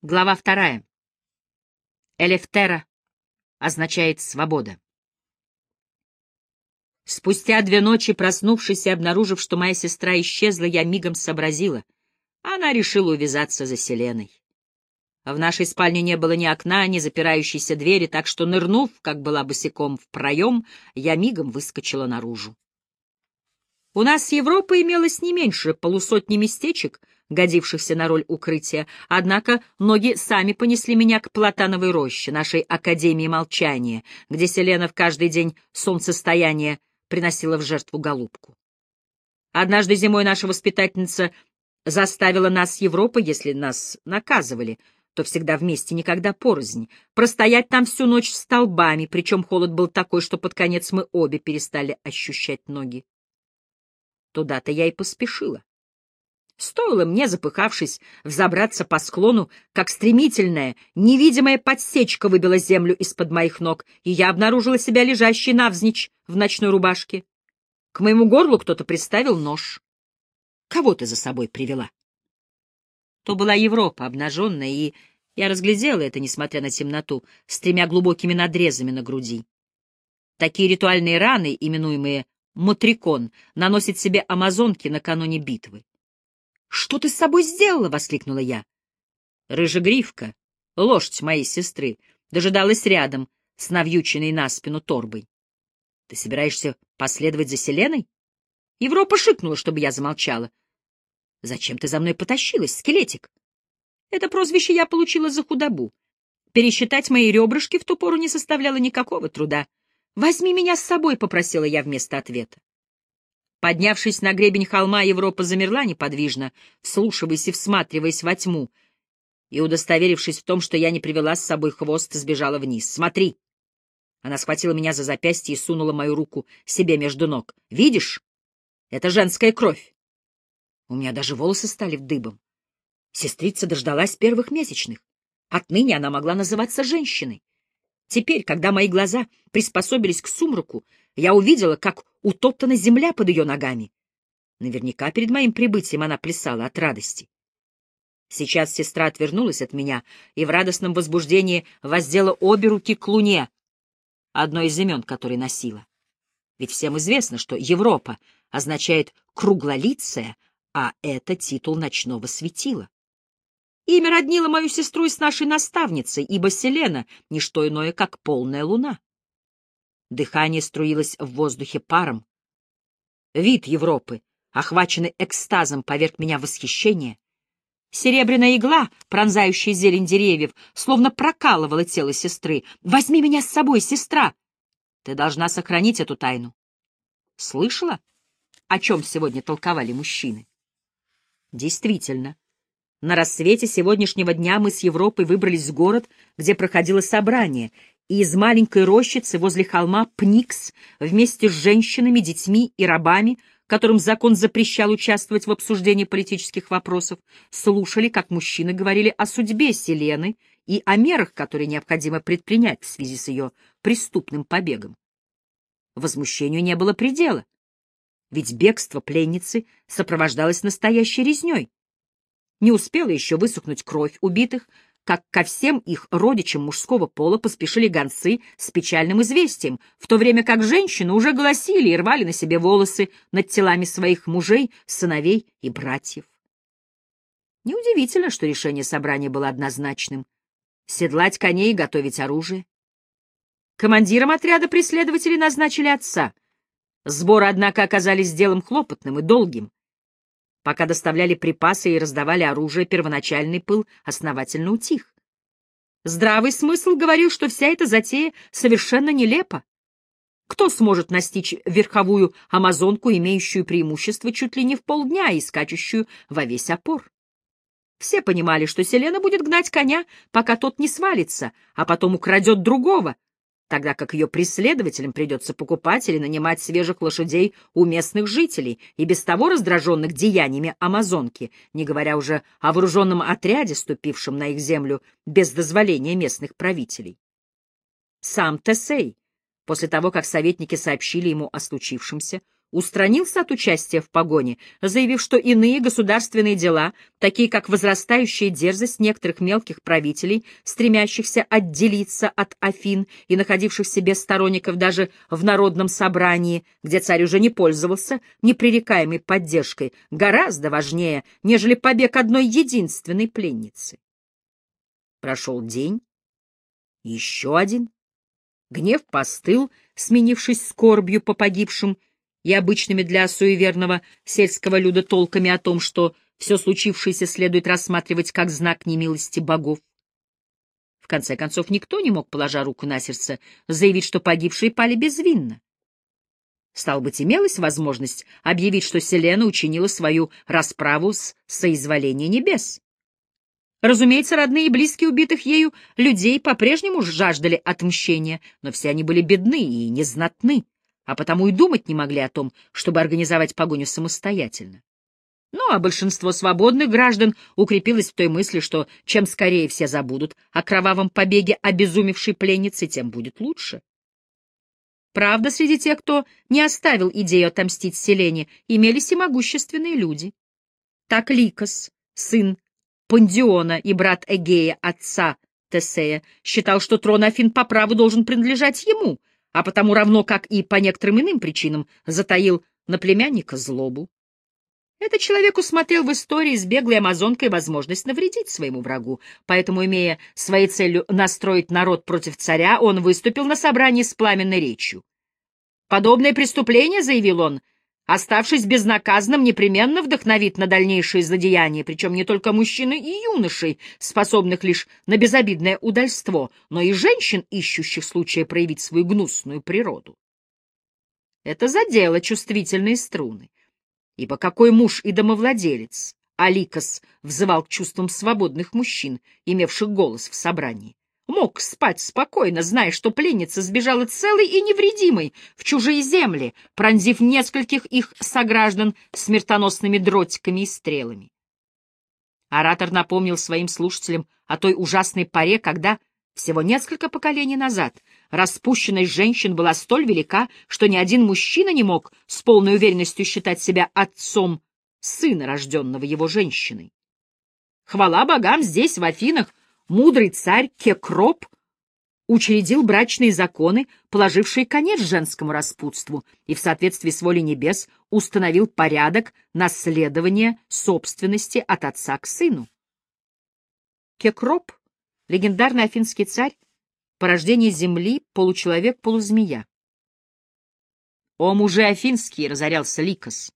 Глава вторая. Элефтера означает «свобода». Спустя две ночи, проснувшись и обнаружив, что моя сестра исчезла, я мигом сообразила. Она решила увязаться за Селеной. В нашей спальне не было ни окна, ни запирающейся двери, так что, нырнув, как была босиком, в проем, я мигом выскочила наружу. У нас с Европой имелось не меньше полусотни местечек, годившихся на роль укрытия, однако ноги сами понесли меня к Платановой роще, нашей Академии молчания, где Селена в каждый день солнцестояния приносила в жертву голубку. Однажды зимой наша воспитательница заставила нас с Европой, если нас наказывали, то всегда вместе, никогда порознь, простоять там всю ночь столбами, причем холод был такой, что под конец мы обе перестали ощущать ноги. Туда-то я и поспешила. Стоило мне, запыхавшись, взобраться по склону, как стремительная, невидимая подсечка выбила землю из-под моих ног, и я обнаружила себя лежащей навзничь в ночной рубашке. К моему горлу кто-то приставил нож. Кого ты за собой привела? То была Европа, обнаженная, и я разглядела это, несмотря на темноту, с тремя глубокими надрезами на груди. Такие ритуальные раны, именуемые матрикон, наносит себе амазонки накануне битвы. «Что ты с собой сделала?» — воскликнула я. Рыжегривка, лошадь моей сестры, дожидалась рядом с навьюченной на спину торбой. «Ты собираешься последовать за Селеной?» Европа шикнула, чтобы я замолчала. «Зачем ты за мной потащилась, скелетик?» Это прозвище я получила за худобу. Пересчитать мои ребрышки в ту пору не составляло никакого труда. «Возьми меня с собой», — попросила я вместо ответа. Поднявшись на гребень холма, Европа замерла неподвижно, вслушиваясь и всматриваясь во тьму, и, удостоверившись в том, что я не привела с собой хвост, сбежала вниз. «Смотри!» Она схватила меня за запястье и сунула мою руку себе между ног. «Видишь? Это женская кровь!» У меня даже волосы стали дыбом. Сестрица дождалась первых месячных. Отныне она могла называться женщиной. Теперь, когда мои глаза приспособились к сумраку, я увидела, как утоптана земля под ее ногами. Наверняка перед моим прибытием она плясала от радости. Сейчас сестра отвернулась от меня и в радостном возбуждении воздела обе руки к луне, одной из имен которой носила. Ведь всем известно, что Европа означает «круглолицая», а это титул ночного светила. Имя роднило мою сестру с нашей наставницей, ибо Селена — не что иное, как полная луна. Дыхание струилось в воздухе паром. Вид Европы, охваченный экстазом, поверг меня в восхищение. Серебряная игла, пронзающая зелень деревьев, словно прокалывала тело сестры. «Возьми меня с собой, сестра!» «Ты должна сохранить эту тайну». «Слышала, о чем сегодня толковали мужчины?» «Действительно». На рассвете сегодняшнего дня мы с Европой выбрались в город, где проходило собрание, и из маленькой рощицы возле холма Пникс вместе с женщинами, детьми и рабами, которым закон запрещал участвовать в обсуждении политических вопросов, слушали, как мужчины говорили о судьбе Селены и о мерах, которые необходимо предпринять в связи с ее преступным побегом. Возмущению не было предела, ведь бегство пленницы сопровождалось настоящей резней. Не успела еще высохнуть кровь убитых, как ко всем их родичам мужского пола поспешили гонцы с печальным известием, в то время как женщины уже гласили и рвали на себе волосы над телами своих мужей, сыновей и братьев. Неудивительно, что решение собрания было однозначным — седлать коней и готовить оружие. Командиром отряда преследователей назначили отца. Сборы, однако, оказались делом хлопотным и долгим. Пока доставляли припасы и раздавали оружие, первоначальный пыл основательно утих. Здравый смысл говорил, что вся эта затея совершенно нелепа. Кто сможет настичь верховую амазонку, имеющую преимущество чуть ли не в полдня и скачущую во весь опор? Все понимали, что Селена будет гнать коня, пока тот не свалится, а потом украдет другого, тогда как ее преследователям придется покупать или нанимать свежих лошадей у местных жителей и без того раздраженных деяниями амазонки, не говоря уже о вооруженном отряде, ступившем на их землю без дозволения местных правителей. Сам Тесей, после того, как советники сообщили ему о случившемся, устранился от участия в погоне, заявив, что иные государственные дела, такие как возрастающая дерзость некоторых мелких правителей, стремящихся отделиться от Афин и находившихся без сторонников даже в народном собрании, где царь уже не пользовался непререкаемой поддержкой, гораздо важнее, нежели побег одной единственной пленницы. Прошел день, еще один. Гнев постыл, сменившись скорбью по погибшим, и обычными для суеверного сельского люда толками о том, что все случившееся следует рассматривать как знак немилости богов. В конце концов, никто не мог, положа руку на сердце, заявить, что погибшие пали безвинно. Стал быть, имелась возможность объявить, что Селена учинила свою расправу с соизволения небес. Разумеется, родные и близкие убитых ею людей по-прежнему жаждали отмщения, но все они были бедны и незнатны а потому и думать не могли о том, чтобы организовать погоню самостоятельно. Ну, а большинство свободных граждан укрепилось в той мысли, что чем скорее все забудут о кровавом побеге обезумевшей пленницы, тем будет лучше. Правда, среди тех, кто не оставил идею отомстить Селене, имелись и могущественные люди. Так Ликос, сын Пандиона и брат Эгея, отца Тесея, считал, что трон Афин по праву должен принадлежать ему, а потому равно как и по некоторым иным причинам затаил на племянника злобу. Этот человек усмотрел в истории с беглой амазонкой возможность навредить своему врагу, поэтому, имея своей целью настроить народ против царя, он выступил на собрании с пламенной речью. «Подобное преступление, — заявил он, оставшись безнаказанным, непременно вдохновит на дальнейшие злодеяния, причем не только мужчин и юношей, способных лишь на безобидное удальство, но и женщин, ищущих случая проявить свою гнусную природу. Это задело чувствительные струны, ибо какой муж и домовладелец Аликос взывал к чувствам свободных мужчин, имевших голос в собрании мог спать спокойно, зная, что пленница сбежала целой и невредимой в чужие земли, пронзив нескольких их сограждан смертоносными дротиками и стрелами. Оратор напомнил своим слушателям о той ужасной паре, когда, всего несколько поколений назад, распущенность женщин была столь велика, что ни один мужчина не мог с полной уверенностью считать себя отцом сына, рожденного его женщиной. Хвала богам, здесь, в Афинах, мудрый царь Кекроп учредил брачные законы, положившие конец женскому распутству, и в соответствии с волей небес установил порядок наследования собственности от отца к сыну. Кекроп — легендарный афинский царь, порождение земли, получеловек-полузмея. «О, мужи афинские!» — разорялся Ликос.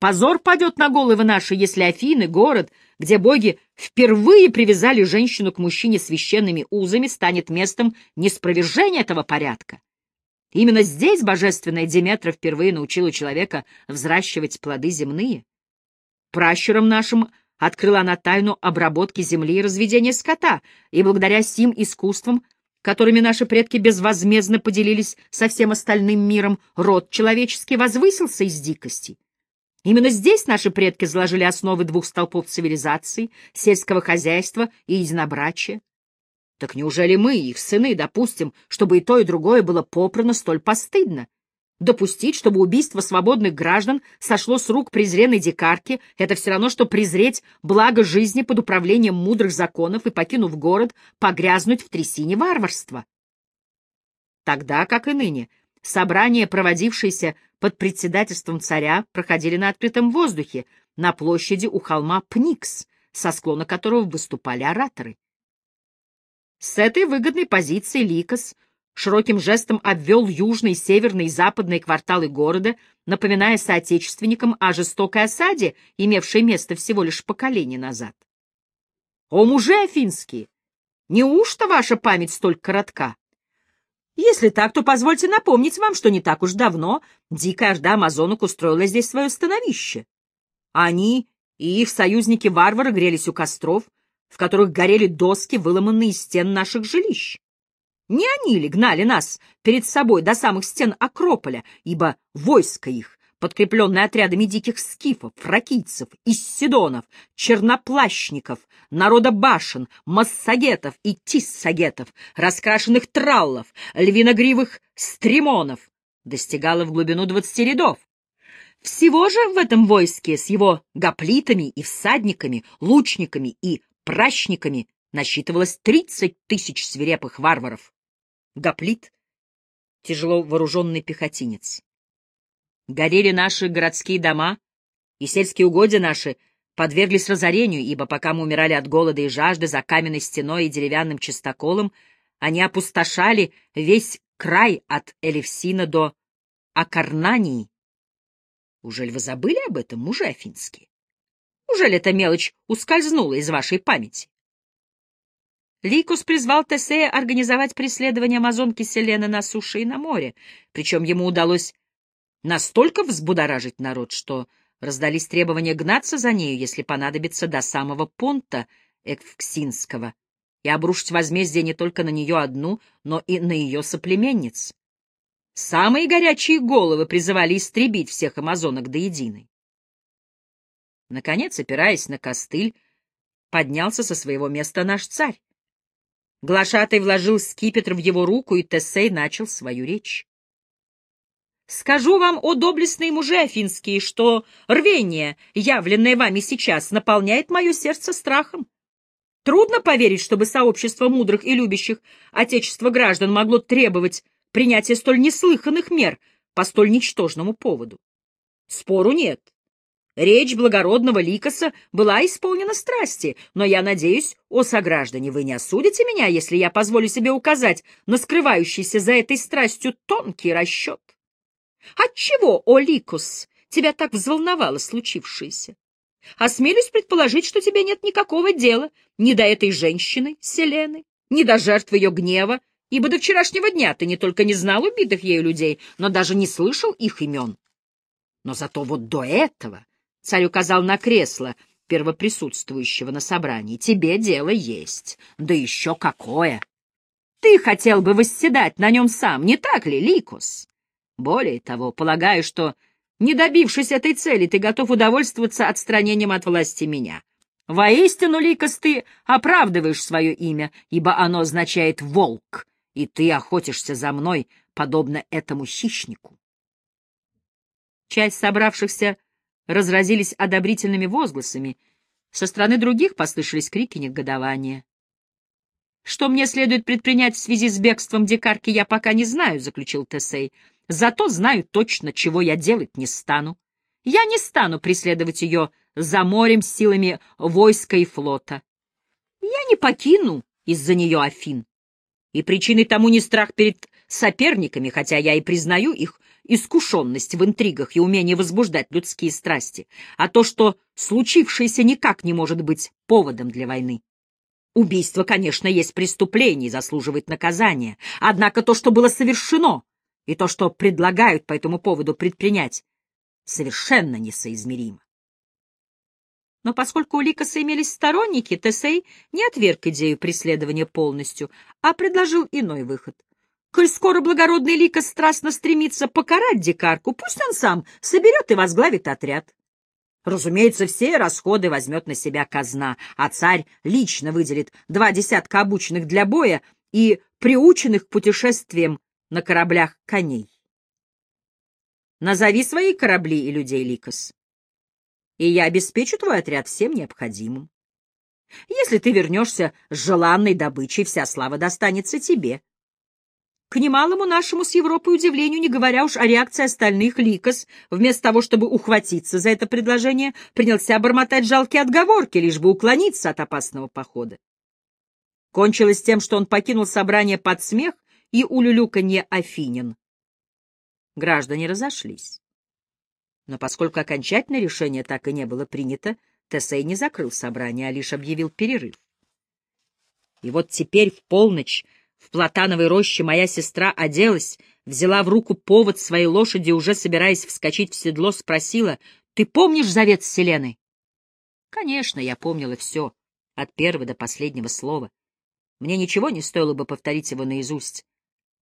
«Позор падет на головы наши, если Афины, город, где боги впервые привязали женщину к мужчине священными узами, станет местом неспровержения этого порядка. Именно здесь божественная Деметра впервые научила человека взращивать плоды земные. Пращурам нашим открыла она тайну обработки земли и разведения скота, и благодаря сим искусствам, которыми наши предки безвозмездно поделились со всем остальным миром, род человеческий возвысился из дикости. Именно здесь наши предки заложили основы двух столпов цивилизации, сельского хозяйства и единобрачия. Так неужели мы, их сыны, допустим, чтобы и то, и другое было попрано столь постыдно? Допустить, чтобы убийство свободных граждан сошло с рук презренной дикарки, это все равно, что презреть благо жизни под управлением мудрых законов и, покинув город, погрязнуть в трясине варварства. Тогда, как и ныне, собрания, проводившиеся под председательством царя проходили на открытом воздухе, на площади у холма Пникс, со склона которого выступали ораторы. С этой выгодной позиции Ликос широким жестом обвел южные, северные и западные кварталы города, напоминая соотечественникам о жестокой осаде, имевшей место всего лишь поколение назад. «О, мужи афинские! Неужто ваша память столь коротка? Если так, то позвольте напомнить вам, что не так уж давно дикая орда амазонок устроила здесь свое становище. Они и их союзники-варвары грелись у костров, в которых горели доски, выломанные из стен наших жилищ. Не они ли гнали нас перед собой до самых стен Акрополя, ибо войско их подкрепленный отрядами диких скифов, фракийцев, иссидонов, черноплащников, народа башен, массагетов и тиссагетов, раскрашенных траллов, львиногривых стримонов, достигало в глубину двадцати рядов. Всего же в этом войске с его гоплитами и всадниками, лучниками и пращниками насчитывалось тридцать тысяч свирепых варваров. Гоплит — тяжело вооруженный пехотинец. Горели наши городские дома, и сельские угодья наши подверглись разорению, ибо пока мы умирали от голода и жажды за каменной стеной и деревянным частоколом, они опустошали весь край от Элевсина до Акарнании. Ужель вы забыли об этом, мужи афинские? Ужель эта мелочь ускользнула из вашей памяти? Ликус призвал Тесея организовать преследование амазонки Селены на суше и на море, причем ему удалось настолько взбудоражить народ, что раздались требования гнаться за нею, если понадобится, до самого понта Эквксинского, и обрушить возмездие не только на нее одну, но и на ее соплеменниц. Самые горячие головы призывали истребить всех амазонок до единой. Наконец, опираясь на костыль, поднялся со своего места наш царь. Глашатай вложил скипетр в его руку, и Тесей начал свою речь. Скажу вам, о доблестные мужи афинские, что рвение, явленное вами сейчас, наполняет мое сердце страхом. Трудно поверить, чтобы сообщество мудрых и любящих Отечество граждан могло требовать принятия столь неслыханных мер по столь ничтожному поводу. Спору нет. Речь благородного Ликоса была исполнена страсти, но я надеюсь, о сограждане, вы не осудите меня, если я позволю себе указать на скрывающийся за этой страстью тонкий расчет. Отчего, о Ликус, тебя так взволновало случившееся? Осмелюсь предположить, что тебе нет никакого дела ни до этой женщины, Селены, ни до жертв ее гнева, ибо до вчерашнего дня ты не только не знал убитых ею людей, но даже не слышал их имен. Но зато вот до этого царь указал на кресло первоприсутствующего на собрании. Тебе дело есть, да еще какое! Ты хотел бы восседать на нем сам, не так ли, Ликус? Более того, полагаю, что, не добившись этой цели, ты готов удовольствоваться отстранением от власти меня. Воистину, Ликос, ты оправдываешь свое имя, ибо оно означает «волк», и ты охотишься за мной, подобно этому хищнику. Часть собравшихся разразились одобрительными возгласами, со стороны других послышались крики негодования. «Что мне следует предпринять в связи с бегством дикарки, я пока не знаю», — заключил Тесей. Зато знаю точно, чего я делать не стану. Я не стану преследовать ее за морем силами войска и флота. Я не покину из-за нее Афин. И причиной тому не страх перед соперниками, хотя я и признаю их искушенность в интригах и умение возбуждать людские страсти, а то, что случившееся никак не может быть поводом для войны. Убийство, конечно, есть преступление и заслуживает наказания, однако то, что было совершено, и то, что предлагают по этому поводу предпринять, совершенно несоизмеримо. Но поскольку у Ликаса имелись сторонники, Тесей не отверг идею преследования полностью, а предложил иной выход. Коль скоро благородный Ликас страстно стремится покарать дикарку, пусть он сам соберет и возглавит отряд. Разумеется, все расходы возьмет на себя казна, а царь лично выделит два десятка обученных для боя и приученных к путешествиям на кораблях коней. Назови свои корабли и людей, Ликос, и я обеспечу твой отряд всем необходимым. Если ты вернешься с желанной добычей, вся слава достанется тебе. К немалому нашему с Европой удивлению, не говоря уж о реакции остальных, Ликос, вместо того, чтобы ухватиться за это предложение, принялся бормотать жалкие отговорки, лишь бы уклониться от опасного похода. Кончилось тем, что он покинул собрание под смех и улюлюканье Афинин. Граждане разошлись. Но поскольку окончательное решение так и не было принято, Тесей не закрыл собрание, а лишь объявил перерыв. И вот теперь в полночь в платановой роще моя сестра оделась, взяла в руку повод своей лошади, уже собираясь вскочить в седло, спросила, «Ты помнишь завет Вселенной?» Конечно, я помнила все, от первого до последнего слова. Мне ничего не стоило бы повторить его наизусть.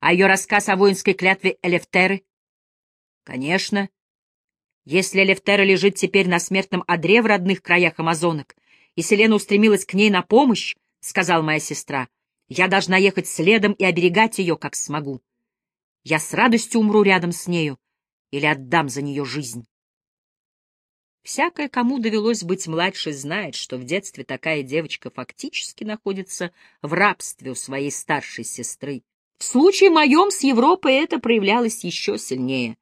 А ее рассказ о воинской клятве Элефтеры? Конечно. Если Элефтера лежит теперь на смертном одре в родных краях амазонок, и Селена устремилась к ней на помощь, — сказала моя сестра, — я должна ехать следом и оберегать ее, как смогу. Я с радостью умру рядом с нею или отдам за нее жизнь. Всякая, кому довелось быть младше, знает, что в детстве такая девочка фактически находится в рабстве у своей старшей сестры. В случае моем с Европой это проявлялось еще сильнее.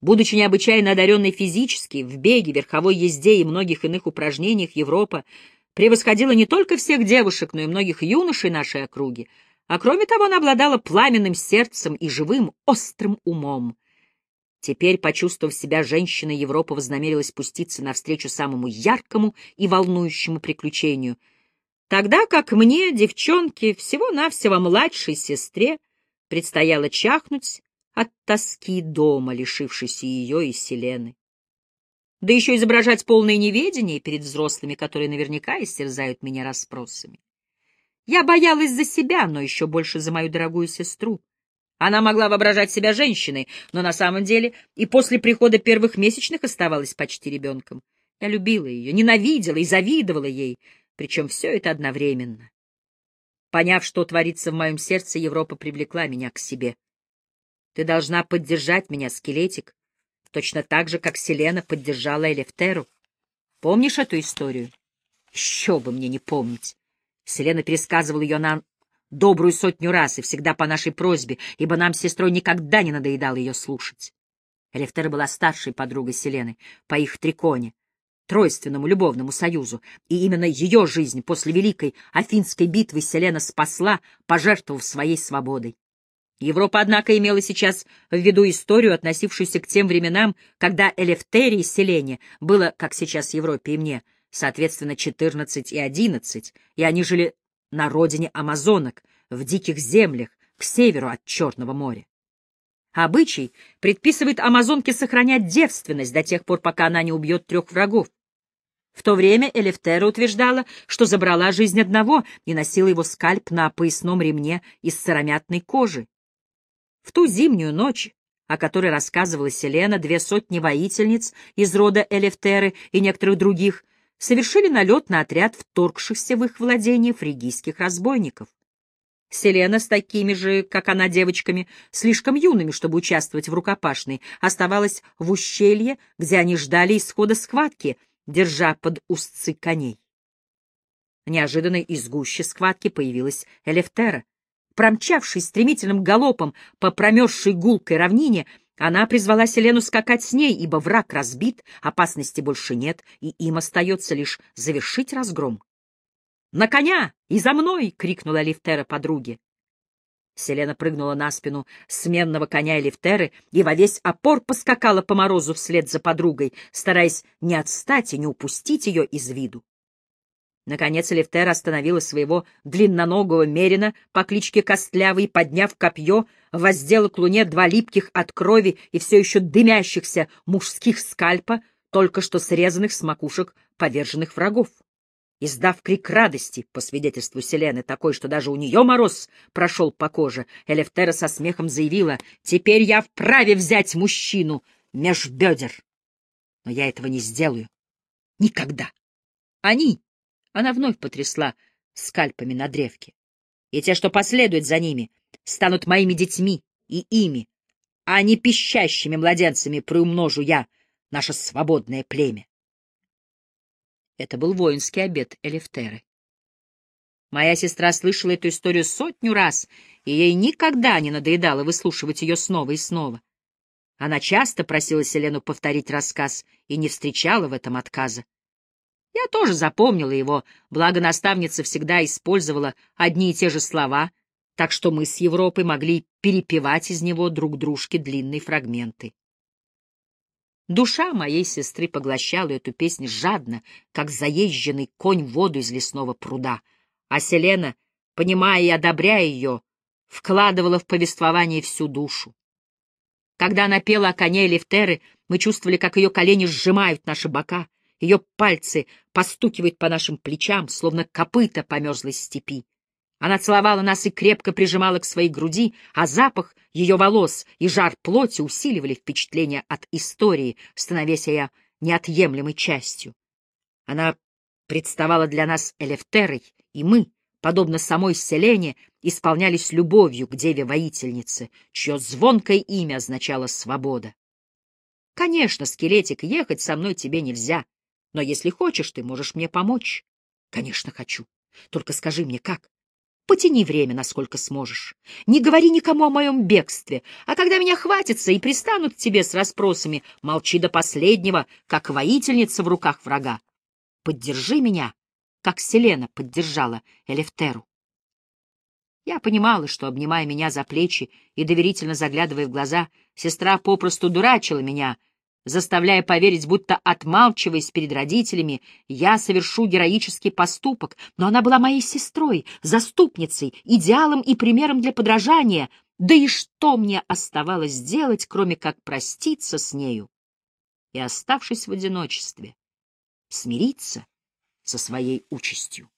Будучи необычайно одаренной физически, в беге, верховой езде и многих иных упражнениях Европа превосходила не только всех девушек, но и многих юношей нашей округи, а кроме того она обладала пламенным сердцем и живым, острым умом. Теперь, почувствовав себя женщиной, Европа вознамерилась спуститься навстречу самому яркому и волнующему приключению, тогда как мне, девчонке, всего-навсего младшей сестре, предстояло чахнуть от тоски дома, лишившейся ее и Селены. Да еще изображать полное неведение перед взрослыми, которые наверняка истерзают меня расспросами. Я боялась за себя, но еще больше за мою дорогую сестру. Она могла воображать себя женщиной, но на самом деле и после прихода первых месячных оставалась почти ребенком. Я любила ее, ненавидела и завидовала ей, причем все это одновременно. Поняв, что творится в моем сердце, Европа привлекла меня к себе. Ты должна поддержать меня, скелетик, точно так же, как Селена поддержала Элефтеру. Помнишь эту историю? Еще бы мне не помнить. Селена пересказывала ее нам добрую сотню раз и всегда по нашей просьбе, ибо нам с сестрой никогда не надоедало ее слушать. Элефтера была старшей подругой Селены по их триконе, тройственному любовному союзу, и именно ее жизнь после Великой Афинской битвы Селена спасла, пожертвовав своей свободой. Европа, однако, имела сейчас в виду историю, относившуюся к тем временам, когда Элефтерии Селене было, как сейчас Европе и мне, соответственно, 14 и 11, и они жили на родине амазонок, в диких землях, к северу от Черного моря. Обычай предписывает амазонке сохранять девственность до тех пор, пока она не убьет трех врагов. В то время Элефтера утверждала, что забрала жизнь одного и носила его скальп на поясном ремне из сыромятной кожи. В ту зимнюю ночь, о которой рассказывала Селена, две сотни воительниц из рода Элефтеры и некоторых других совершили налет на отряд вторгшихся в их владение фригийских разбойников. Селена с такими же, как она, девочками, слишком юными, чтобы участвовать в рукопашной, оставалась в ущелье, где они ждали исхода схватки, держа под узцы коней. Неожиданно из гущи схватки появилась Элефтера. Промчавшись стремительным галопом по промерзшей гулкой равнине, она призвала Селену скакать с ней, ибо враг разбит, опасности больше нет, и им остается лишь завершить разгром. «На коня! И за мной!» — крикнула Лифтера подруге. Селена прыгнула на спину сменного коня Элифтеры и во весь опор поскакала по морозу вслед за подругой, стараясь не отстать и не упустить ее из виду. Наконец Элифтера остановила своего длинноногого мерина по кличке Костлявый, подняв копье, воздела к луне два липких от крови и все еще дымящихся мужских скальпа, только что срезанных с макушек поверженных врагов. Издав крик радости, по свидетельству Селены, такой, что даже у нее мороз прошел по коже, Элефтера со смехом заявила, «Теперь я вправе взять мужчину меж бедер. Но я этого не сделаю. Никогда. Они она вновь потрясла скальпами на древке. И те, что последуют за ними, станут моими детьми и ими, а не пищащими младенцами приумножу я наше свободное племя. Это был воинский обед Элефтеры. Моя сестра слышала эту историю сотню раз, и ей никогда не надоедало выслушивать ее снова и снова. Она часто просила Селену повторить рассказ и не встречала в этом отказа. Я тоже запомнила его, благо наставница всегда использовала одни и те же слова, так что мы с Европой могли перепевать из него друг дружке длинные фрагменты. Душа моей сестры поглощала эту песню жадно, как заезженный конь воду из лесного пруда, а Селена, понимая и одобряя ее, вкладывала в повествование всю душу. Когда она пела о коне Левтеры, мы чувствовали, как ее колени сжимают наши бока, ее пальцы постукивают по нашим плечам, словно копыта по мерзлой степи. Она целовала нас и крепко прижимала к своей груди, а запах ее волос и жар плоти усиливали впечатление от истории, становясь ее неотъемлемой частью. Она представала для нас Элефтерой, и мы, подобно самой Селене, исполнялись любовью к деве-воительнице, чье звонкое имя означало «свобода». Конечно, скелетик, ехать со мной тебе нельзя. Но если хочешь, ты можешь мне помочь. Конечно, хочу. Только скажи мне, как? Потяни время, насколько сможешь. Не говори никому о моем бегстве, а когда меня хватится и пристанут к тебе с расспросами, молчи до последнего, как воительница в руках врага. Поддержи меня, как Селена поддержала Элефтеру. Я понимала, что, обнимая меня за плечи и доверительно заглядывая в глаза, сестра попросту дурачила меня, заставляя поверить, будто, отмалчиваясь перед родителями, я совершу героический поступок, но она была моей сестрой, заступницей, идеалом и примером для подражания, да и что мне оставалось делать, кроме как проститься с нею и, оставшись в одиночестве, смириться со своей участью?